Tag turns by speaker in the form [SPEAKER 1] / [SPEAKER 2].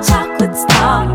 [SPEAKER 1] Chocolate star.